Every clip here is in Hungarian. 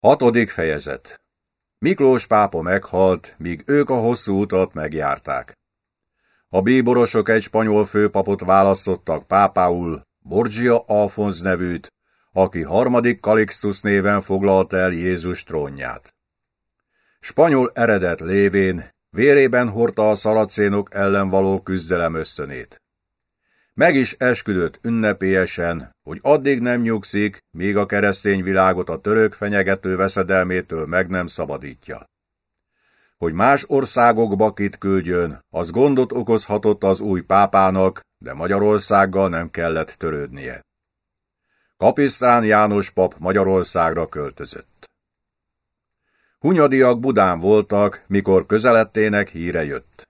Hatodik fejezet Miklós pápa meghalt, míg ők a hosszú utat megjárták. A bíborosok egy spanyol főpapot választottak pápául, Borgia Alfonz nevűt, aki harmadik Calixtus néven foglalta el Jézus trónját. Spanyol eredet lévén vérében hordta a szaracénok ellen való küzdelem ösztönét. Meg is esküdött ünnepélyesen, hogy addig nem nyugszik, míg a keresztény világot a török fenyegető veszedelmétől meg nem szabadítja. Hogy más országokba kit küldjön, az gondot okozhatott az új pápának, de Magyarországgal nem kellett törődnie. Kapisztán János pap Magyarországra költözött. Hunyadiak Budán voltak, mikor közelettének híre jött.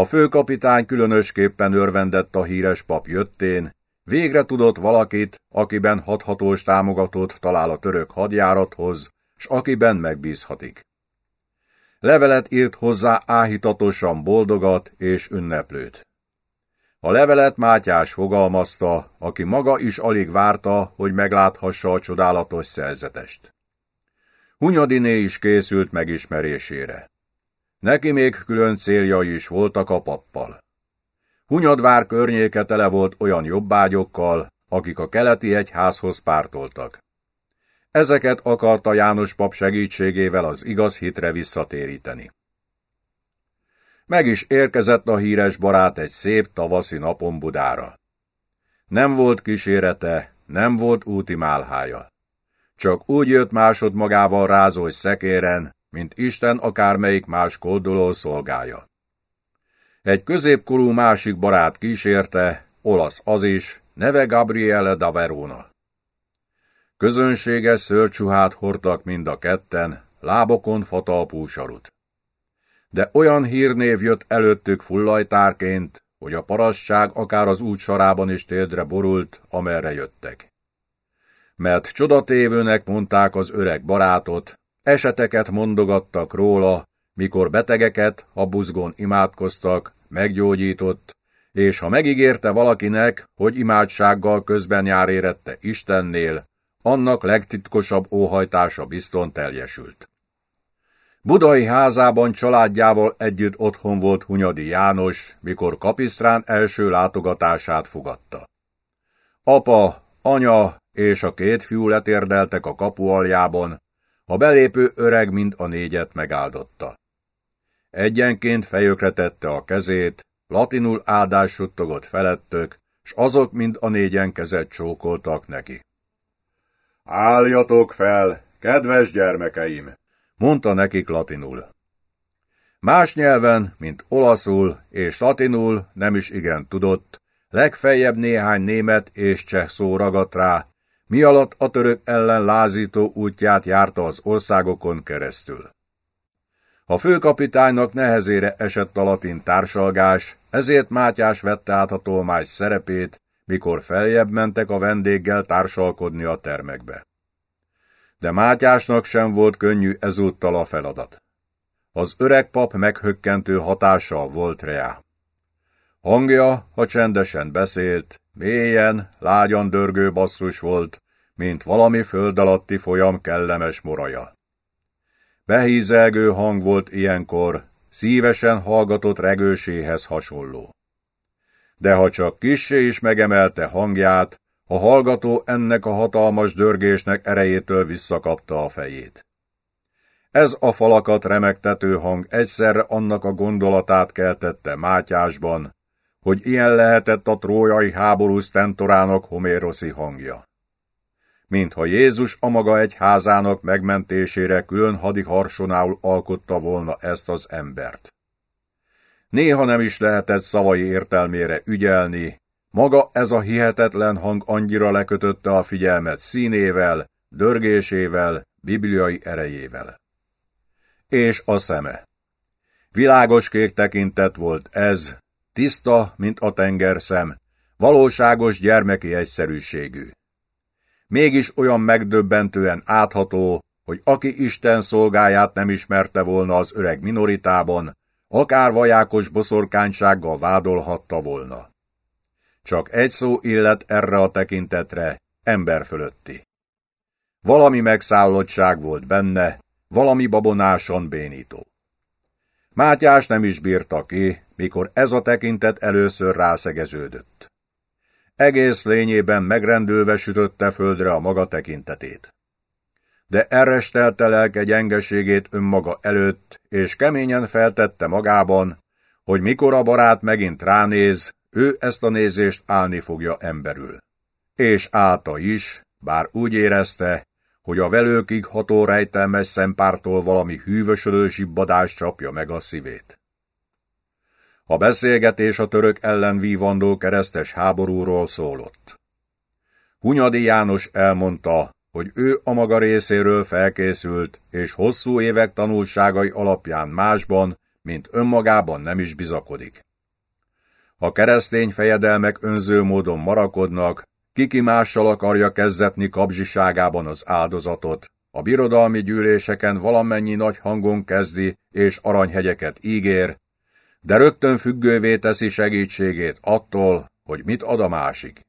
A főkapitány különösképpen örvendett a híres pap jöttén, végre tudott valakit, akiben hathatós támogatót talál a török hadjárathoz, s akiben megbízhatik. Levelet írt hozzá áhítatosan boldogat és ünneplőt. A levelet Mátyás fogalmazta, aki maga is alig várta, hogy megláthassa a csodálatos szerzetest. Hunyadiné is készült megismerésére. Neki még külön céljai is voltak a pappal. Hunyadvár környéke tele volt olyan jobbágyokkal, akik a keleti egyházhoz pártoltak. Ezeket akarta János pap segítségével az igaz hitre visszatéríteni. Meg is érkezett a híres barát egy szép tavaszi napon Budára. Nem volt kísérete, nem volt úti málhája. Csak úgy jött másod magával rázós szekéren, mint Isten akármelyik más koldoló szolgája. Egy középkorú másik barát kísérte, olasz az is, neve Gabriele da Verona. Közönséges szörcsuhát hordtak mind a ketten, lábokon fatalpú sarut. De olyan hírnév jött előttük fullajtárként, hogy a parasság akár az út sarában is téldre borult, amerre jöttek. Mert csodatévőnek mondták az öreg barátot, Eseteket mondogattak róla, mikor betegeket a buzgón imádkoztak, meggyógyított, és ha megígérte valakinek, hogy imádsággal közben jár érette Istennél, annak legtitkosabb óhajtása bizton teljesült. Budai házában családjával együtt otthon volt Hunyadi János, mikor Kapisztrán első látogatását fogadta. Apa, anya és a két fiú letérdeltek a kapu aljában, a belépő öreg mind a négyet megáldotta. Egyenként fejökre tette a kezét, latinul áldás suttogott felettök, s azok mind a négyen kezet csókoltak neki. Álljatok fel, kedves gyermekeim! mondta nekik latinul. Más nyelven, mint olaszul és latinul nem is igen tudott, legfeljebb néhány német és cseh szó ragadt rá, mi alatt a török ellen lázító útját járta az országokon keresztül. A főkapitánynak nehezére esett a latin társalgás, ezért Mátyás vette át a tolmács szerepét, mikor feljebb mentek a vendéggel társalkodni a termekbe. De Mátyásnak sem volt könnyű ezúttal a feladat. Az öreg pap meghökkentő hatással volt reá. Hangja, ha csendesen beszélt, mélyen, lágyan dörgő basszus volt, mint valami föld alatti folyam kellemes moraja. Behízelgő hang volt ilyenkor, szívesen hallgatott regőséhez hasonló. De ha csak kissé is megemelte hangját, a hallgató ennek a hatalmas dörgésnek erejétől visszakapta a fejét. Ez a falakat remektető hang egyszerre annak a gondolatát keltette Mátyásban, hogy ilyen lehetett a trójai háború sztentorának homéroszi hangja. Mintha Jézus a maga egy házának megmentésére külön hadiharsonául alkotta volna ezt az embert. Néha nem is lehetett szavai értelmére ügyelni, maga ez a hihetetlen hang annyira lekötötte a figyelmet színével, dörgésével, bibliai erejével. És a szeme. Világos kék tekintet volt ez, tiszta, mint a tengerszem, valóságos gyermeki egyszerűségű. Mégis olyan megdöbbentően átható, hogy aki Isten szolgáját nem ismerte volna az öreg minoritában, akár vajákos boszorkánysággal vádolhatta volna. Csak egy szó illet erre a tekintetre, ember fölötti. Valami megszállottság volt benne, valami babonáson bénító. Mátyás nem is bírta ki, mikor ez a tekintet először rászegeződött. Egész lényében megrendülve sütötte földre a maga tekintetét. De errestelte lelke gyengeségét önmaga előtt, és keményen feltette magában, hogy mikor a barát megint ránéz, ő ezt a nézést állni fogja emberül. És állta is, bár úgy érezte, hogy a velőkig ható rejtelmes szempártól valami hűvösödő zsibbadás csapja meg a szívét. A beszélgetés a török ellen vívandó keresztes háborúról szólott. Hunyadi János elmondta, hogy ő a maga részéről felkészült, és hosszú évek tanulságai alapján másban, mint önmagában nem is bizakodik. A keresztény fejedelmek önző módon marakodnak, kiki mással akarja kezdetni kapzsiságában az áldozatot, a birodalmi gyűléseken valamennyi nagy hangon kezdi és aranyhegyeket ígér, de rögtön függővé teszi segítségét attól, hogy mit ad a másik.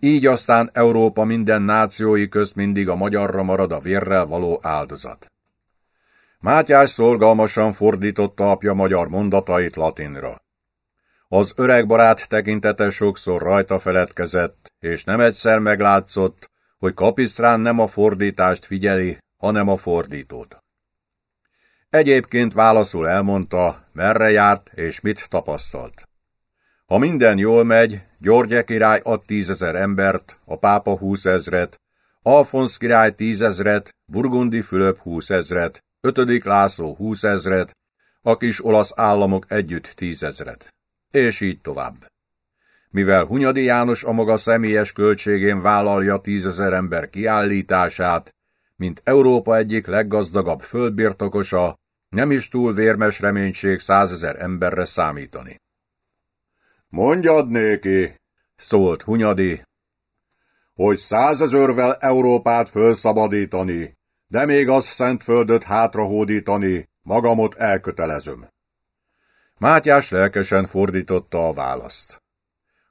Így aztán Európa minden nációi közt mindig a magyarra marad a vérrel való áldozat. Mátyás szolgalmasan fordította apja magyar mondatait latinra. Az öreg barát tekintete sokszor rajta feledkezett, és nem egyszer meglátszott, hogy Kapisztrán nem a fordítást figyeli, hanem a fordítót. Egyébként válaszul elmondta, merre járt és mit tapasztalt. Ha minden jól megy, Györgye király ad tízezer embert, a pápa húszezret, Alfonsz király tízezret, Burgundi Fülöp húszezret, ötödik László húszezret, a kis olasz államok együtt tízezret. És így tovább. Mivel Hunyadi János a maga személyes költségén vállalja tízezer ember kiállítását, mint Európa egyik leggazdagabb földbirtokosa, nem is túl vérmes reménység százezer emberre számítani. Mondjad néki, szólt Hunyadi, hogy százezörvel Európát fölszabadítani, de még az Szentföldöt hátrahódítani, magamot elkötelezöm. Mátyás lelkesen fordította a választ.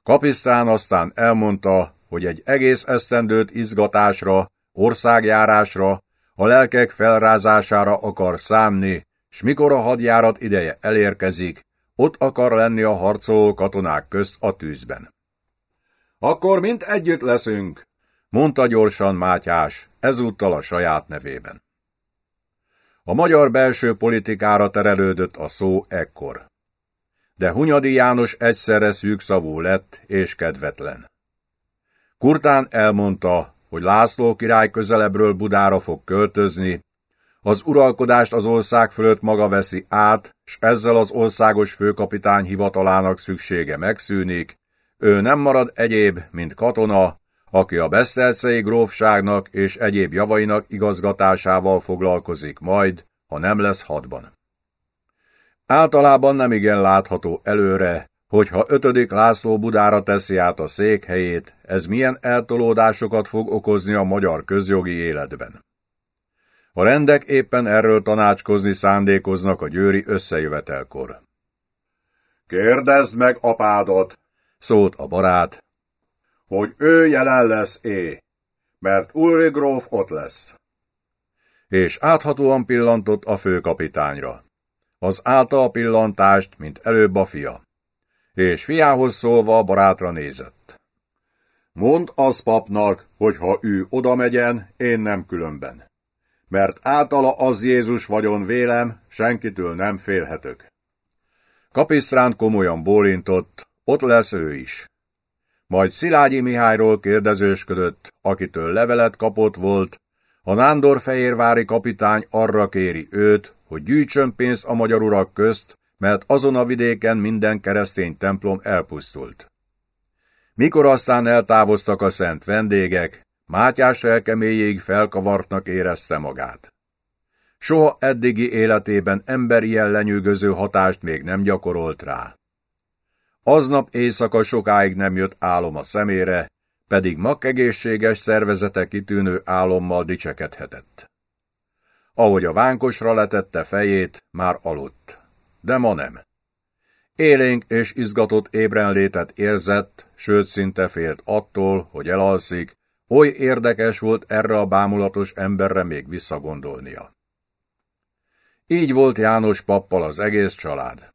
Kapisztrán aztán elmondta, hogy egy egész esztendőt izgatásra, országjárásra, a lelkek felrázására akar számni, s mikor a hadjárat ideje elérkezik, ott akar lenni a harcoló katonák közt a tűzben. Akkor mind együtt leszünk, mondta gyorsan Mátyás, ezúttal a saját nevében. A magyar belső politikára terelődött a szó ekkor. De Hunyadi János egyszerre szűkszavú lett és kedvetlen. Kurtán elmondta, hogy László király közelebbről Budára fog költözni, az uralkodást az ország fölött maga veszi át, s ezzel az országos főkapitány hivatalának szüksége megszűnik, ő nem marad egyéb, mint katona, aki a Besztercei grófságnak és egyéb javainak igazgatásával foglalkozik majd, ha nem lesz hadban. Általában nem igen látható előre, hogyha ötödik László Budára teszi át a székhelyét, ez milyen eltolódásokat fog okozni a magyar közjogi életben. A rendek éppen erről tanácskozni szándékoznak a győri összejövetelkor. Kérdezd meg apádot, szólt a barát, hogy ő jelen lesz é, mert Ulri gróf ott lesz. És áthatóan pillantott a főkapitányra. Az állta a pillantást, mint előbb a fia. És fiához szólva barátra nézett. Mond az papnak, hogy ha ő oda megyen, én nem különben. Mert általa az Jézus vagyon vélem, senkitől nem félhetök. Kapisztrán komolyan bólintott, ott lesz ő is. Majd Szilágyi Mihályról kérdezősködött, akitől levelet kapott volt, a Nándorfehérvári kapitány arra kéri őt, hogy gyűjtsön pénzt a magyar urak közt, mert azon a vidéken minden keresztény templom elpusztult. Mikor aztán eltávoztak a szent vendégek, Mátyás elkeméjéig felkavartnak érezte magát. Soha eddigi életében emberi lenyűgöző hatást még nem gyakorolt rá. Aznap éjszaka sokáig nem jött álom a szemére, pedig makkegészséges szervezete kitűnő álommal dicsekedhetett. Ahogy a vánkosra letette fejét, már aludt, de ma nem. Élénk és izgatott ébrenlétet érzett, sőt szinte félt attól, hogy elalszik, Oly érdekes volt erre a bámulatos emberre még visszagondolnia. Így volt János pappal az egész család.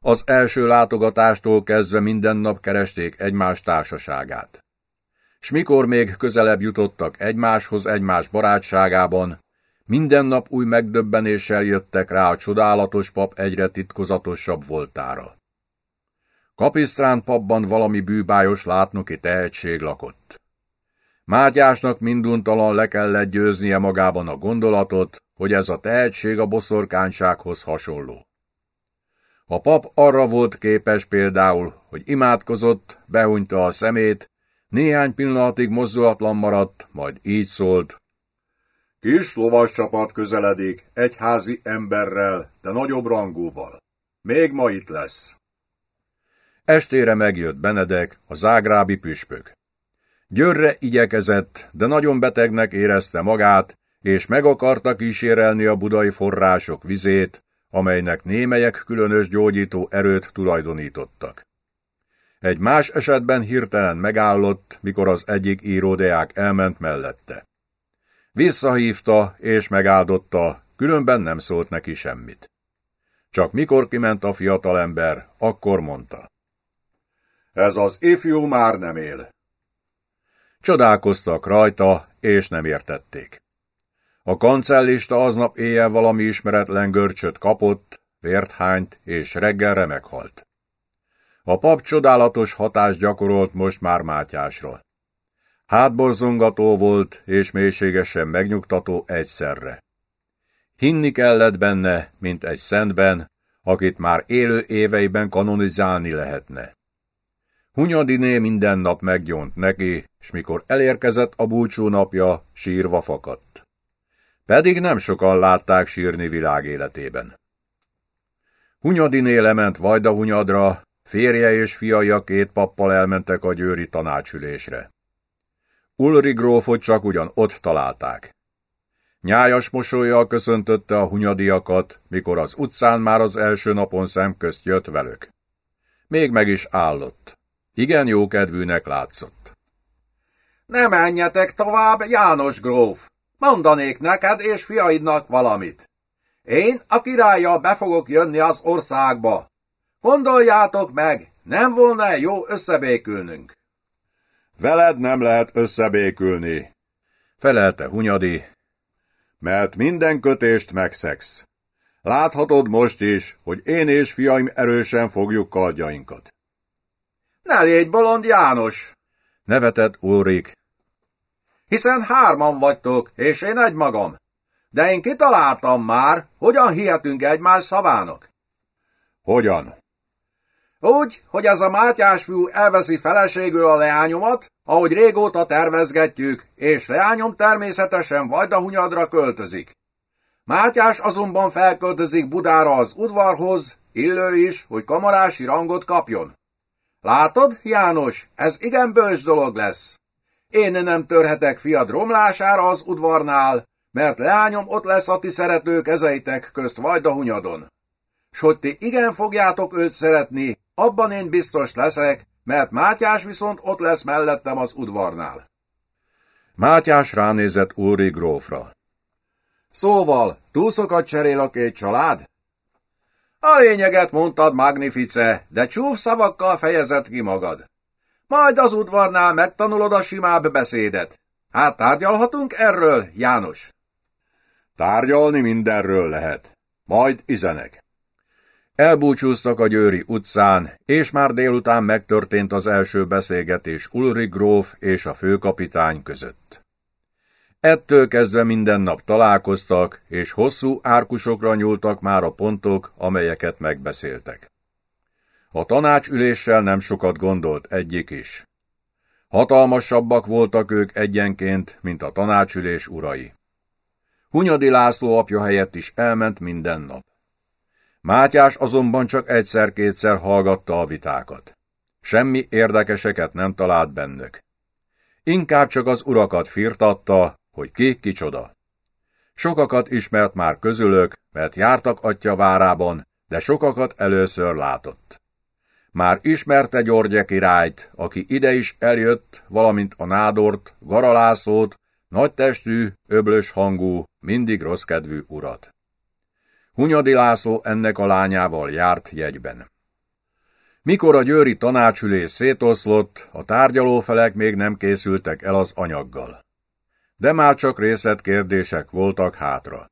Az első látogatástól kezdve minden nap keresték egymás társaságát. S mikor még közelebb jutottak egymáshoz egymás barátságában, minden nap új megdöbbenéssel jöttek rá a csodálatos pap egyre titkozatosabb voltára. Kapisztrán papban valami bűbájos látnoki tehetség lakott. Mátyásnak minduntalan le kellett győznie magában a gondolatot, hogy ez a tehetség a boszorkánysághoz hasonló. A pap arra volt képes például, hogy imádkozott, behunyta a szemét, néhány pillanatig mozdulatlan maradt, majd így szólt. Kis lovas csapat közeledik, egyházi emberrel, de nagyobb rangúval. Még ma itt lesz. Estére megjött Benedek, a zágrábi püspök. Györre igyekezett, de nagyon betegnek érezte magát, és meg akarta kísérelni a budai források vizét, amelynek némelyek különös gyógyító erőt tulajdonítottak. Egy más esetben hirtelen megállott, mikor az egyik íródeák elment mellette. Visszahívta és megáldotta, különben nem szólt neki semmit. Csak mikor kiment a fiatalember, akkor mondta. Ez az ifjú már nem él. Csodálkoztak rajta, és nem értették. A kancellista aznap éjjel valami ismeretlen görcsöt kapott, vért hányt, és reggelre meghalt. A pap csodálatos hatást gyakorolt most már Mátyásra. Hátborzongató volt, és mélységesen megnyugtató egyszerre. Hinni kellett benne, mint egy szentben, akit már élő éveiben kanonizálni lehetne. Hunyadiné minden nap meggyont neki, s mikor elérkezett a búcsú napja, sírva fakadt. Pedig nem sokan látták sírni világéletében. Hunyadiné lement Vajdahunyadra, férje és fiai a két pappal elmentek a győri tanácsülésre. Ulri grófot csak ugyan ott találták. Nyájas mosolyjal köszöntötte a hunyadiakat, mikor az utcán már az első napon szemközt jött velük. Még meg is állott. Igen jókedvűnek látszott. Ne menjetek tovább, János gróf! Mondanék neked és fiaidnak valamit. Én a királlyal be fogok jönni az országba. Gondoljátok meg, nem volna jó összebékülnünk? Veled nem lehet összebékülni, felelte Hunyadi, mert minden kötést megszegsz. Láthatod most is, hogy én és fiaim erősen fogjuk kardjainkat. Ne légy bolond, János! Nevetett Ulrik. Hiszen hárman vagytok, és én egy magam. De én kitaláltam már, hogyan hihetünk egymás szavának. Hogyan? Úgy, hogy ez a Mátyás fiú elveszi feleségül a leányomat, ahogy régóta tervezgetjük, és leányom természetesen Vajdahunyadra költözik. Mátyás azonban felköltözik Budára az udvarhoz, illő is, hogy kamarási rangot kapjon. Látod, János, ez igen bős dolog lesz. Én nem törhetek fiad romlására az udvarnál, mert leányom ott lesz a ti szerető kezeitek közt Vajdahunyadon. S hogy ti igen fogjátok őt szeretni, abban én biztos leszek, mert Mátyás viszont ott lesz mellettem az udvarnál. Mátyás ránézett Úri grófra. Szóval, túlszokat cserél a két család? A lényeget mondtad, Magnifice, de csúf szavakkal fejezett ki magad. Majd az udvarnál megtanulod a simább beszédet. Hát tárgyalhatunk erről, János? Tárgyalni mindenről lehet. Majd izenek. Elbúcsúztak a Győri utcán, és már délután megtörtént az első beszélgetés Ulrich gróf és a főkapitány között. Ettől kezdve minden nap találkoztak, és hosszú árkusokra nyúltak már a pontok, amelyeket megbeszéltek. A tanácsüléssel nem sokat gondolt egyik is. Hatalmasabbak voltak ők egyenként, mint a tanácsülés urai. Hunyadi László apja helyett is elment minden nap. Mátyás azonban csak egyszer-kétszer hallgatta a vitákat. Semmi érdekeseket nem talált bennük. Inkább csak az urakat firtatta, hogy ki kicsoda. Sokakat ismert már közülök, mert jártak atya várában, de sokakat először látott. Már ismerte Györgye királyt, aki ide is eljött, valamint a nádort, garalászót, nagytestű, öblös hangú, mindig rosszkedvű urat. Hunyadi László ennek a lányával járt jegyben. Mikor a győri tanácsülés szétoszlott, a tárgyalófelek még nem készültek el az anyaggal. De már csak részletkérdések voltak hátra.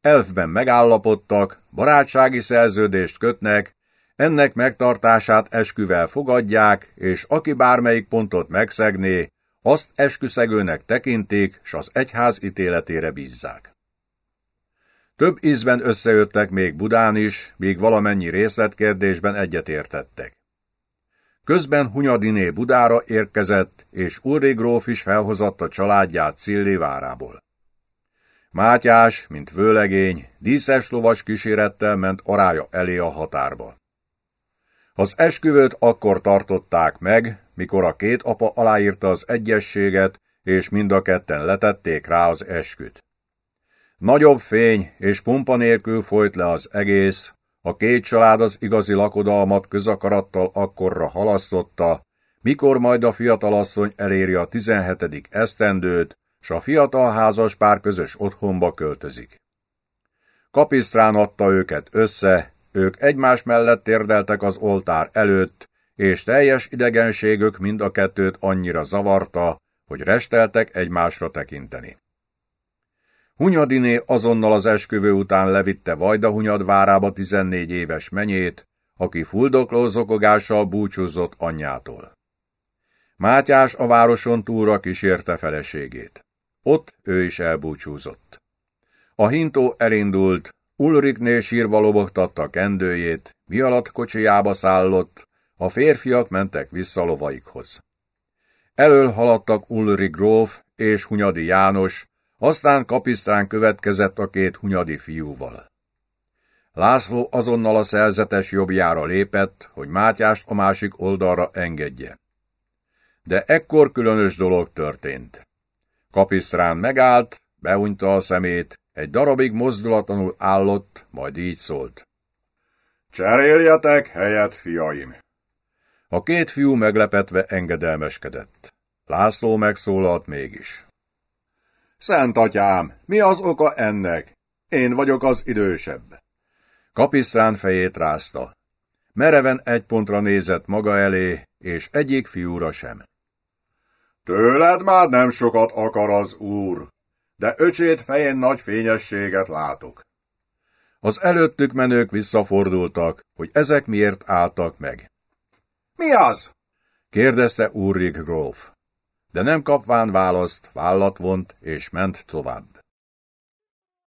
Elfben megállapodtak, barátsági szerződést kötnek, ennek megtartását esküvel fogadják, és aki bármelyik pontot megszegné, azt esküszegőnek tekintik, s az egyház ítéletére bízzák. Több ízben összejöttek még Budán is, míg valamennyi részletkérdésben egyetértettek. Közben Hunyadiné Budára érkezett, és Ulri gróf is felhozatta családját Cilli várából. Mátyás, mint vőlegény, díszes lovas kísérettel ment arája elé a határba. Az esküvőt akkor tartották meg, mikor a két apa aláírta az egyességet, és mind a ketten letették rá az esküt. Nagyobb fény és pumpa nélkül folyt le az egész, a két család az igazi lakodalmat közakarattal akkorra halasztotta, mikor majd a fiatalasszony eléri a 17. esztendőt, s a fiatal házas pár közös otthonba költözik. Kapisztrán adta őket össze, ők egymás mellett térdeltek az oltár előtt, és teljes idegenségük mind a kettőt annyira zavarta, hogy resteltek egymásra tekinteni. Hunyadiné azonnal az esküvő után levitte Vajda Hunyad várába 14 éves menyét, aki fuldokló zokogással búcsúzott anyjától. Mátyás a városon túlra kísérte feleségét. Ott ő is elbúcsúzott. A hintó elindult, Ulriknél sírva lobogtatta kendőjét, mi alatt kocsijába szállott, a férfiak mentek vissza lovaikhoz. Elől haladtak Ulrik gróf és Hunyadi János, aztán kapisztrán következett a két hunyadi fiúval. László azonnal a szerzetes jobbjára lépett, hogy Mátyást a másik oldalra engedje. De ekkor különös dolog történt. Kapisztrán megállt, behunyta a szemét, egy darabig mozdulatlanul állott, majd így szólt. Cseréljetek helyet, fiaim! A két fiú meglepetve engedelmeskedett. László megszólalt mégis. Szent atyám, mi az oka ennek? Én vagyok az idősebb. Kapisztrán fejét rázta. Mereven egy pontra nézett maga elé, és egyik fiúra sem. Tőled már nem sokat akar az úr, de öcsét fején nagy fényességet látok. Az előttük menők visszafordultak, hogy ezek miért álltak meg. Mi az? kérdezte Ulrich gróf. De nem kapván választ, vállat vont és ment tovább.